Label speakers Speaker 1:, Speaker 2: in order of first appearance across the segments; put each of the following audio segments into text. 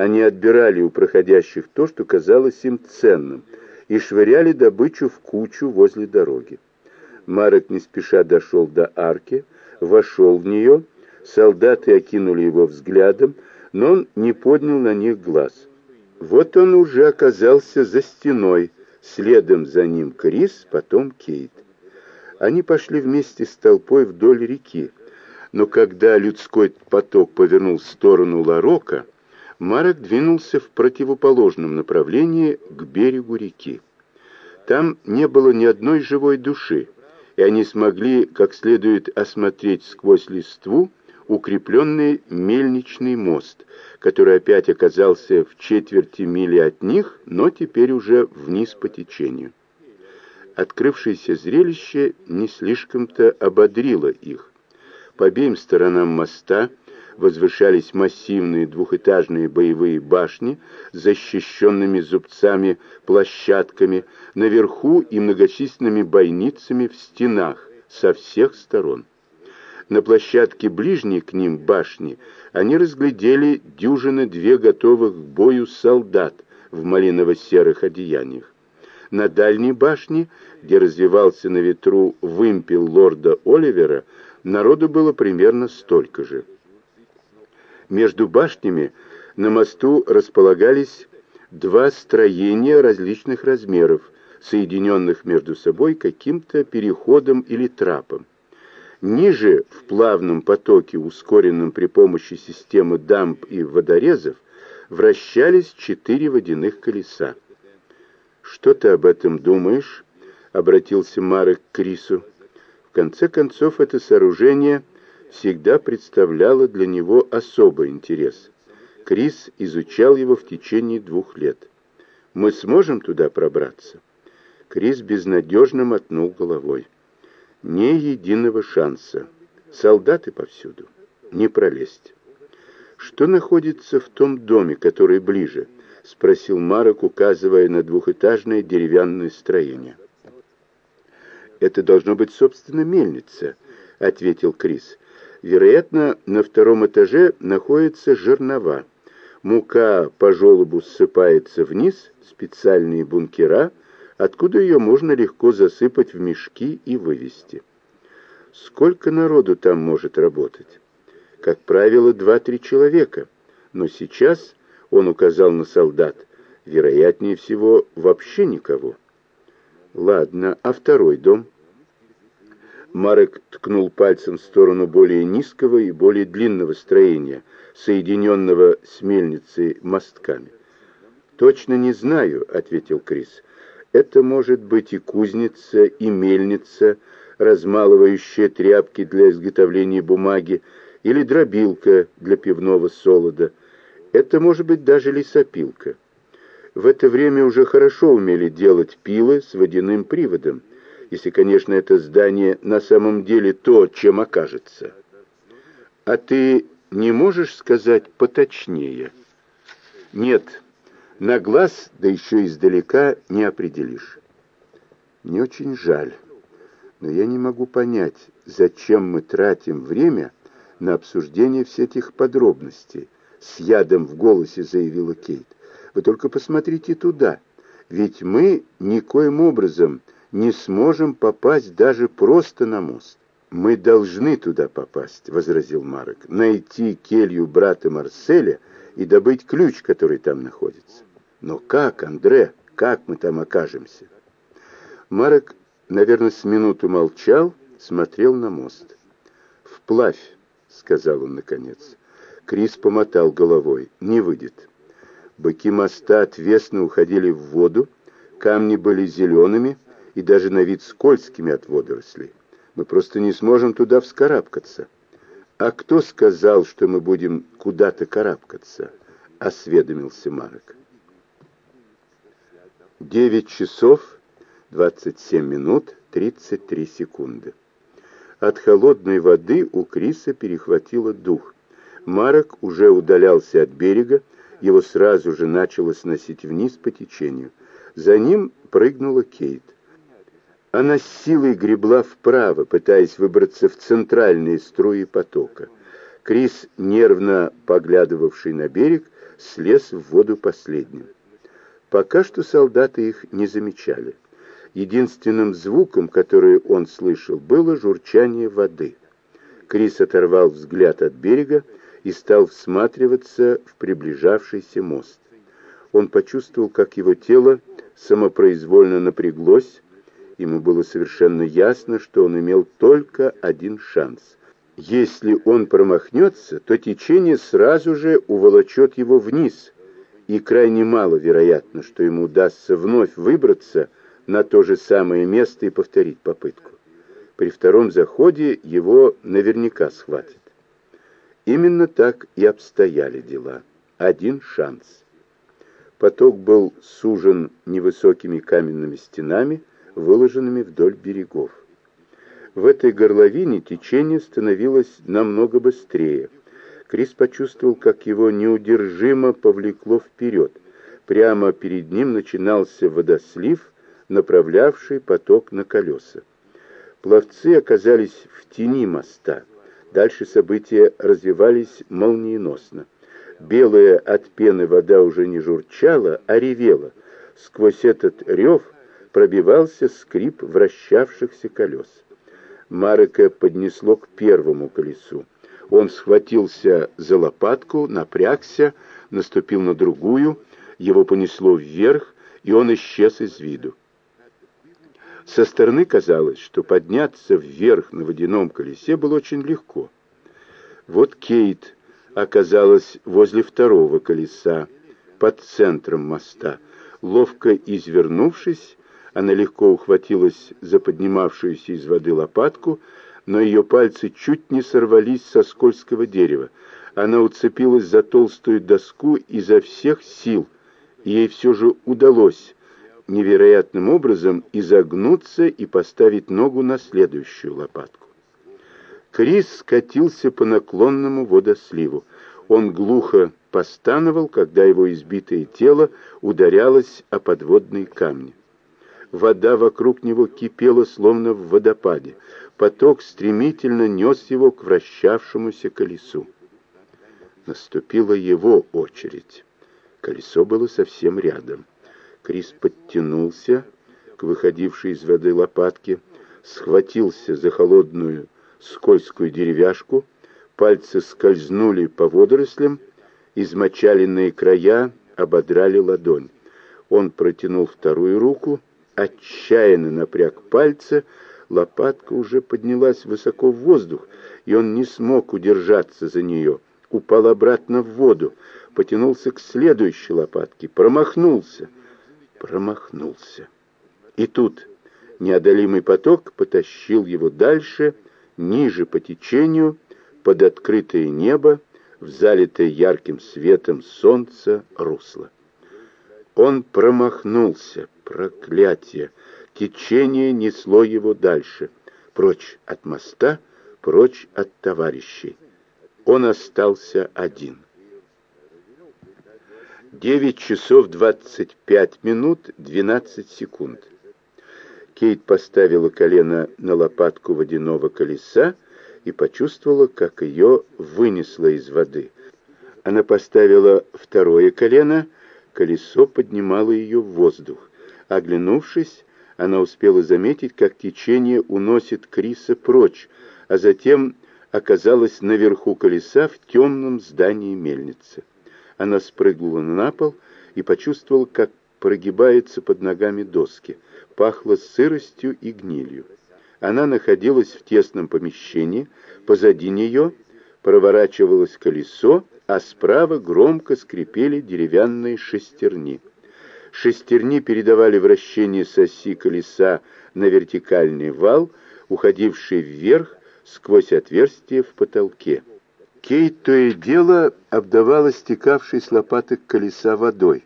Speaker 1: Они отбирали у проходящих то, что казалось им ценным, и швыряли добычу в кучу возле дороги. Марек не спеша дошел до арки, вошел в нее, солдаты окинули его взглядом, но он не поднял на них глаз. Вот он уже оказался за стеной, следом за ним Крис, потом Кейт. Они пошли вместе с толпой вдоль реки, но когда людской поток повернул в сторону Ларока, Марек двинулся в противоположном направлении к берегу реки. Там не было ни одной живой души, и они смогли как следует осмотреть сквозь листву укрепленный мельничный мост, который опять оказался в четверти мили от них, но теперь уже вниз по течению. Открывшееся зрелище не слишком-то ободрило их. По обеим сторонам моста возвышались массивные двухэтажные боевые башни с защищенными зубцами площадками, наверху и многочисленными бойницами в стенах со всех сторон. На площадке ближней к ним башни они разглядели дюжины две готовых к бою солдат в малиново-серых одеяниях. На дальней башне, где развивался на ветру вымпел лорда Оливера, народу было примерно столько же. Между башнями на мосту располагались два строения различных размеров, соединенных между собой каким-то переходом или трапом. Ниже, в плавном потоке, ускоренном при помощи системы дамб и водорезов, вращались четыре водяных колеса. «Что ты об этом думаешь?» — обратился Марек к Крису. В конце концов, это сооружение всегда представляло для него особый интерес. Крис изучал его в течение двух лет. «Мы сможем туда пробраться?» Крис безнадежно мотнул головой. «Ни единого шанса. Солдаты повсюду. Не пролезть». «Что находится в том доме, который ближе?» — спросил Марок, указывая на двухэтажное деревянное строение. «Это должно быть, собственно, мельница», — ответил Крис. Вероятно, на втором этаже находятся жернова. Мука по желобу ссыпается вниз, специальные бункера, откуда ее можно легко засыпать в мешки и вывести. Сколько народу там может работать? Как правило, два-три человека. Но сейчас, он указал на солдат, вероятнее всего, вообще никого. Ладно, а второй дом? Марек ткнул пальцем в сторону более низкого и более длинного строения, соединенного с мельницей мостками. «Точно не знаю», — ответил Крис. «Это может быть и кузница, и мельница, размалывающая тряпки для изготовления бумаги, или дробилка для пивного солода. Это может быть даже лесопилка. В это время уже хорошо умели делать пилы с водяным приводом если, конечно, это здание на самом деле то, чем окажется. А ты не можешь сказать поточнее? Нет, на глаз, да еще издалека, не определишь. Мне очень жаль, но я не могу понять, зачем мы тратим время на обсуждение всех этих подробностей. С ядом в голосе заявила Кейт. Вы только посмотрите туда, ведь мы никоим образом не сможем попасть даже просто на мост. «Мы должны туда попасть», — возразил Марек, — «найти келью брата Марселя и добыть ключ, который там находится». «Но как, Андре, как мы там окажемся?» Марек, наверное, с минуту молчал, смотрел на мост. «Вплавь», — сказал он наконец. Крис помотал головой. «Не выйдет». Быки моста отвесно уходили в воду, камни были зелеными, и даже на вид скользкими от водорослей. Мы просто не сможем туда вскарабкаться. А кто сказал, что мы будем куда-то карабкаться? Осведомился Марок. Девять часов двадцать семь минут тридцать три секунды. От холодной воды у Криса перехватило дух. Марок уже удалялся от берега, его сразу же начало сносить вниз по течению. За ним прыгнула Кейт. Она с силой гребла вправо, пытаясь выбраться в центральные струи потока. Крис, нервно поглядывавший на берег, слез в воду последним. Пока что солдаты их не замечали. Единственным звуком, который он слышал, было журчание воды. Крис оторвал взгляд от берега и стал всматриваться в приближавшийся мост. Он почувствовал, как его тело самопроизвольно напряглось. Ему было совершенно ясно, что он имел только один шанс. Если он промахнется, то течение сразу же уволочет его вниз, и крайне мало вероятно, что ему удастся вновь выбраться на то же самое место и повторить попытку. При втором заходе его наверняка схватят. Именно так и обстояли дела. Один шанс. Поток был сужен невысокими каменными стенами, выложенными вдоль берегов. В этой горловине течение становилось намного быстрее. Крис почувствовал, как его неудержимо повлекло вперед. Прямо перед ним начинался водослив, направлявший поток на колеса. Пловцы оказались в тени моста. Дальше события развивались молниеносно. Белая от пены вода уже не журчала, а ревела. Сквозь этот рев пробивался скрип вращавшихся колес. Марека поднесло к первому колесу. Он схватился за лопатку, напрягся, наступил на другую, его понесло вверх, и он исчез из виду. Со стороны казалось, что подняться вверх на водяном колесе было очень легко. Вот Кейт оказалась возле второго колеса, под центром моста. Ловко извернувшись, она легко ухватилась за поднимавшуюся из воды лопатку, но ее пальцы чуть не сорвались со скользкого дерева. Она уцепилась за толстую доску изо всех сил, ей все же удалось невероятным образом изогнуться и поставить ногу на следующую лопатку. Крис скатился по наклонному водосливу. Он глухо постановал, когда его избитое тело ударялось о подводные камни. Вода вокруг него кипела, словно в водопаде. Поток стремительно нес его к вращавшемуся колесу. Наступила его очередь. Колесо было совсем рядом. Крис подтянулся к выходившей из воды лопатке, схватился за холодную скользкую деревяшку, пальцы скользнули по водорослям, измочаленные края ободрали ладонь. Он протянул вторую руку, отчаянно напряг пальцы, лопатка уже поднялась высоко в воздух, и он не смог удержаться за нее, упал обратно в воду, потянулся к следующей лопатке, промахнулся — промахнулся. И тут неодолимый поток потащил его дальше, ниже по течению, под открытое небо, в залитое ярким светом солнца русло. Он промахнулся, проклятие, течение несло его дальше, прочь от моста, прочь от товарищей. Он остался один. 9 часов 25 минут 12 секунд. Кейт поставила колено на лопатку водяного колеса и почувствовала, как ее вынесло из воды. Она поставила второе колено, колесо поднимало ее в воздух. Оглянувшись, она успела заметить, как течение уносит Криса прочь, а затем оказалась наверху колеса в темном здании мельницы. Она спрыгнула на пол и почувствовала, как прогибается под ногами доски. Пахло сыростью и гнилью. Она находилась в тесном помещении, позади нее проворачивалось колесо, а справа громко скрипели деревянные шестерни. Шестерни передавали вращение с оси колеса на вертикальный вал, уходивший вверх сквозь отверстие в потолке. Кейт то и дело обдавала стекавшей с лопаток колеса водой.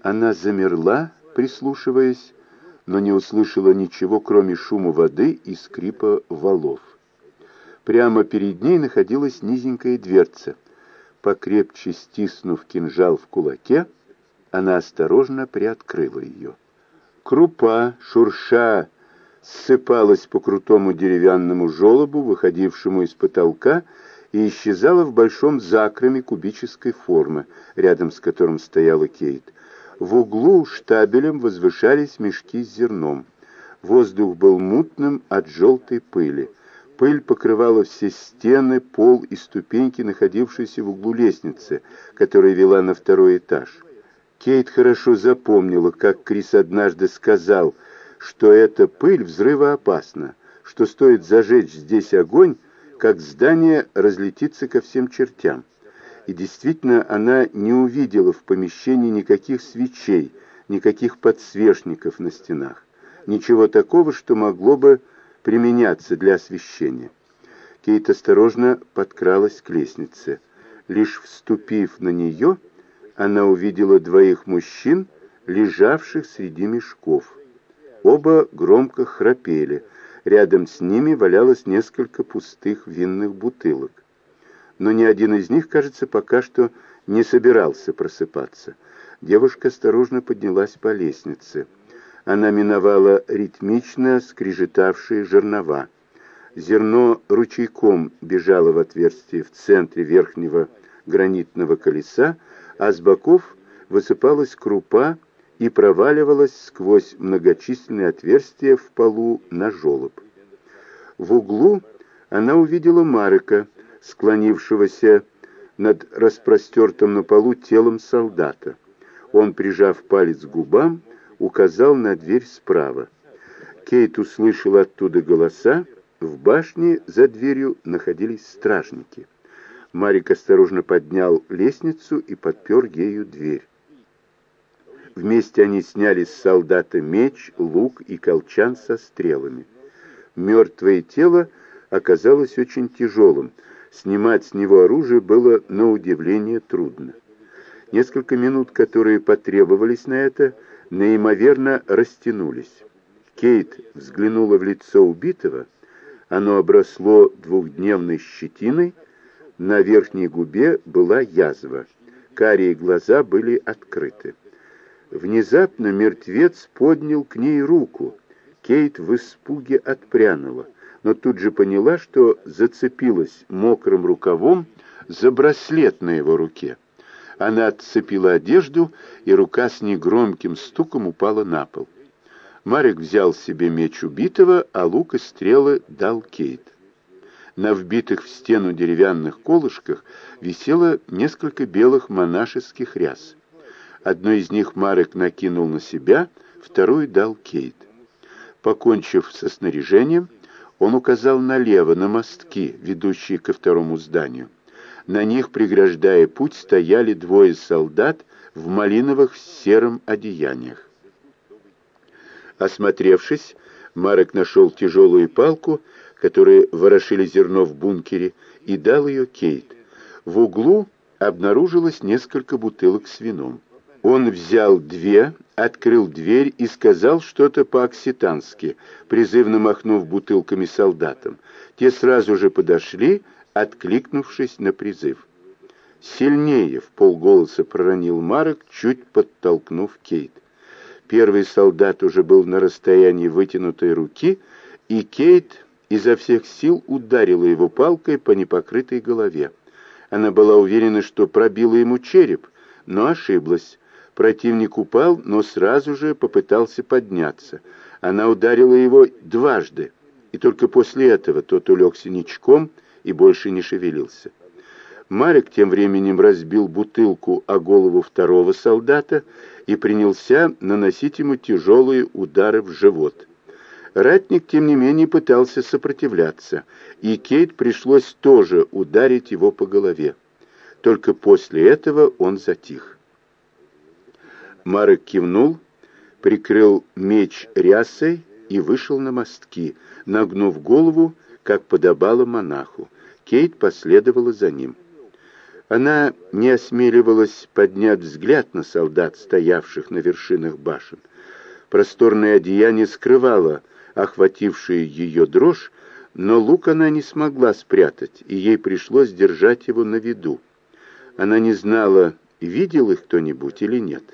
Speaker 1: Она замерла, прислушиваясь, но не услышала ничего, кроме шума воды и скрипа валов. Прямо перед ней находилась низенькая дверца. Покрепче стиснув кинжал в кулаке, она осторожно приоткрыла ее. Крупа, шурша, ссыпалась по крутому деревянному желобу, выходившему из потолка, и исчезала в большом закроме кубической формы, рядом с которым стояла Кейт. В углу штабелем возвышались мешки с зерном. Воздух был мутным от желтой пыли. Пыль покрывала все стены, пол и ступеньки, находившиеся в углу лестницы, которая вела на второй этаж. Кейт хорошо запомнила, как Крис однажды сказал, что эта пыль взрывоопасна, что стоит зажечь здесь огонь, как здание разлетится ко всем чертям. И действительно, она не увидела в помещении никаких свечей, никаких подсвечников на стенах, ничего такого, что могло бы применяться для освещения. Кейт осторожно подкралась к лестнице. Лишь вступив на нее, она увидела двоих мужчин, лежавших среди мешков. Оба громко храпели. Рядом с ними валялось несколько пустых винных бутылок. Но ни один из них, кажется, пока что не собирался просыпаться. Девушка осторожно поднялась по лестнице. Она миновала ритмично скрежетавшие жернова. Зерно ручейком бежало в отверстие в центре верхнего гранитного колеса, а с боков высыпалась крупа и проваливалась сквозь многочисленные отверстия в полу на желоб. В углу она увидела Марека, склонившегося над распростертым на полу телом солдата. Он, прижав палец к губам, указал на дверь справа. Кейт услышал оттуда голоса, в башне за дверью находились стражники. Марик осторожно поднял лестницу и подпер ею дверь. Вместе они сняли с солдата меч, лук и колчан со стрелами. Мертвое тело оказалось очень тяжелым. Снимать с него оружие было на удивление трудно. Несколько минут, которые потребовались на это, неимоверно растянулись. Кейт взглянула в лицо убитого. Оно обросло двухдневной щетиной, на верхней губе была язва. Карие глаза были открыты. Внезапно мертвец поднял к ней руку. Кейт в испуге отпрянула, но тут же поняла, что зацепилась мокрым рукавом за браслет на его руке. Она отцепила одежду, и рука с негромким стуком упала на пол. Марик взял себе меч убитого, а лук и стрелы дал Кейт. На вбитых в стену деревянных колышках висело несколько белых монашеских ряс. Одну из них Марек накинул на себя, вторую дал Кейт. Покончив со снаряжением, он указал налево, на мостки, ведущие ко второму зданию. На них, преграждая путь, стояли двое солдат в малиновых сером одеяниях. Осмотревшись, Марек нашел тяжелую палку, которые ворошили зерно в бункере, и дал ее Кейт. В углу обнаружилось несколько бутылок с вином. Он взял две, открыл дверь и сказал что-то по-окситански, призывно махнув бутылками солдатам. Те сразу же подошли, откликнувшись на призыв. «Сильнее!» — в полголоса проронил Марок, чуть подтолкнув Кейт. Первый солдат уже был на расстоянии вытянутой руки, и Кейт изо всех сил ударила его палкой по непокрытой голове. Она была уверена, что пробила ему череп, но ошиблась. Противник упал, но сразу же попытался подняться. Она ударила его дважды, и только после этого тот улегся ничком и больше не шевелился. Марик тем временем разбил бутылку о голову второго солдата и принялся наносить ему тяжелые удары в живот. Ратник, тем не менее, пытался сопротивляться, и Кейт пришлось тоже ударить его по голове. Только после этого он затих. Марек кивнул, прикрыл меч рясой и вышел на мостки, нагнув голову, как подобало монаху. Кейт последовала за ним. Она не осмеливалась поднять взгляд на солдат, стоявших на вершинах башен. Просторное одеяние скрывало охватившую ее дрожь, но лук она не смогла спрятать, и ей пришлось держать его на виду. Она не знала, видел их кто-нибудь или нет.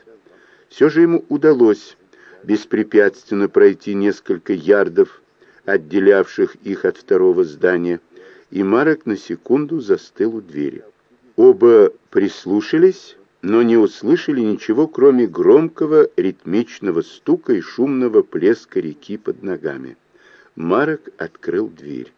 Speaker 1: Все же ему удалось беспрепятственно пройти несколько ярдов, отделявших их от второго здания, и Марек на секунду застыл у двери. Оба прислушались, но не услышали ничего, кроме громкого ритмичного стука и шумного плеска реки под ногами. Марек открыл дверь.